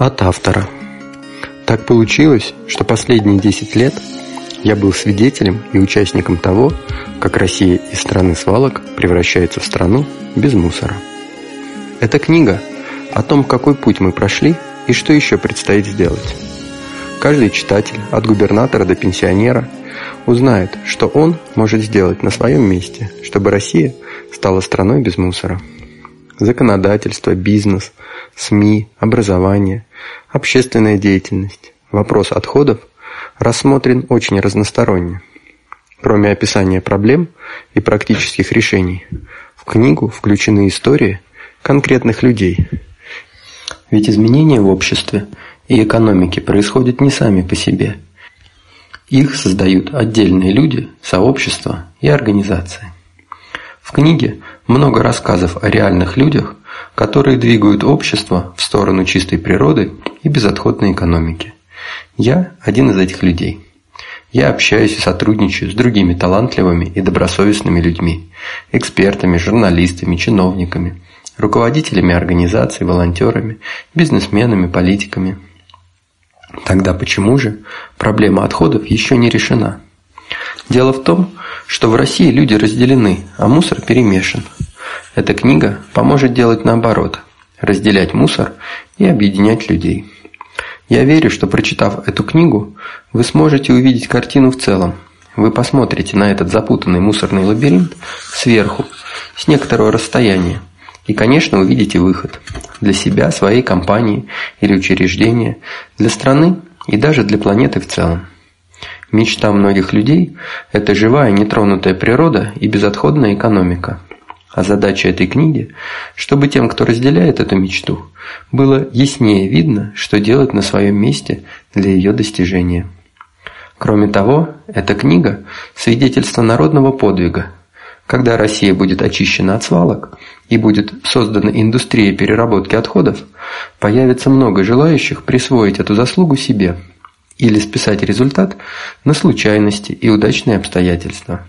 От автора. Так получилось, что последние 10 лет я был свидетелем и участником того, как Россия из страны свалок превращается в страну без мусора. Эта книга о том, какой путь мы прошли и что еще предстоит сделать. Каждый читатель, от губернатора до пенсионера, узнает, что он может сделать на своем месте, чтобы Россия стала страной без мусора. Законодательство, бизнес, СМИ, образование, общественная деятельность, вопрос отходов рассмотрен очень разносторонне. Кроме описания проблем и практических решений, в книгу включены истории конкретных людей. Ведь изменения в обществе и экономике происходят не сами по себе. Их создают отдельные люди, сообщества и организации. В книге много рассказов о реальных людях, которые двигают общество в сторону чистой природы и безотходной экономики. Я один из этих людей. Я общаюсь и сотрудничаю с другими талантливыми и добросовестными людьми, экспертами, журналистами, чиновниками, руководителями организаций, волонтерами, бизнесменами, политиками. Тогда почему же проблема отходов еще не решена? Дело в том, что в России люди разделены, а мусор перемешан. Эта книга поможет делать наоборот – разделять мусор и объединять людей. Я верю, что прочитав эту книгу, вы сможете увидеть картину в целом. Вы посмотрите на этот запутанный мусорный лабиринт сверху, с некоторого расстояния, и, конечно, увидите выход для себя, своей компании или учреждения, для страны и даже для планеты в целом. Мечта многих людей – это живая нетронутая природа и безотходная экономика – а задача этой книги, чтобы тем, кто разделяет эту мечту, было яснее видно, что делать на своем месте для ее достижения. Кроме того, эта книга – свидетельство народного подвига. Когда Россия будет очищена от свалок и будет создана индустрия переработки отходов, появится много желающих присвоить эту заслугу себе или списать результат на случайности и удачные обстоятельства.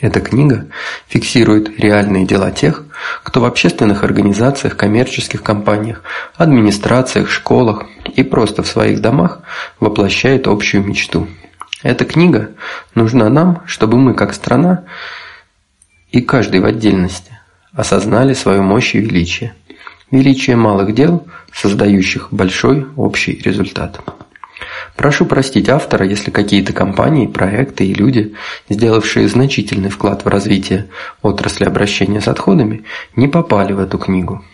Эта книга фиксирует реальные дела тех, кто в общественных организациях, коммерческих компаниях, администрациях, школах и просто в своих домах воплощает общую мечту. Эта книга нужна нам, чтобы мы как страна и каждый в отдельности осознали свою мощь и величие. Величие малых дел, создающих большой общий результат. Прошу простить автора, если какие-то компании, проекты и люди, сделавшие значительный вклад в развитие отрасли обращения с отходами, не попали в эту книгу.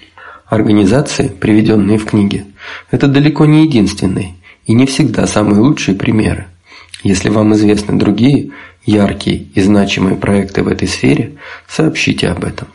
Организации, приведенные в книге, это далеко не единственные и не всегда самые лучшие примеры. Если вам известны другие яркие и значимые проекты в этой сфере, сообщите об этом.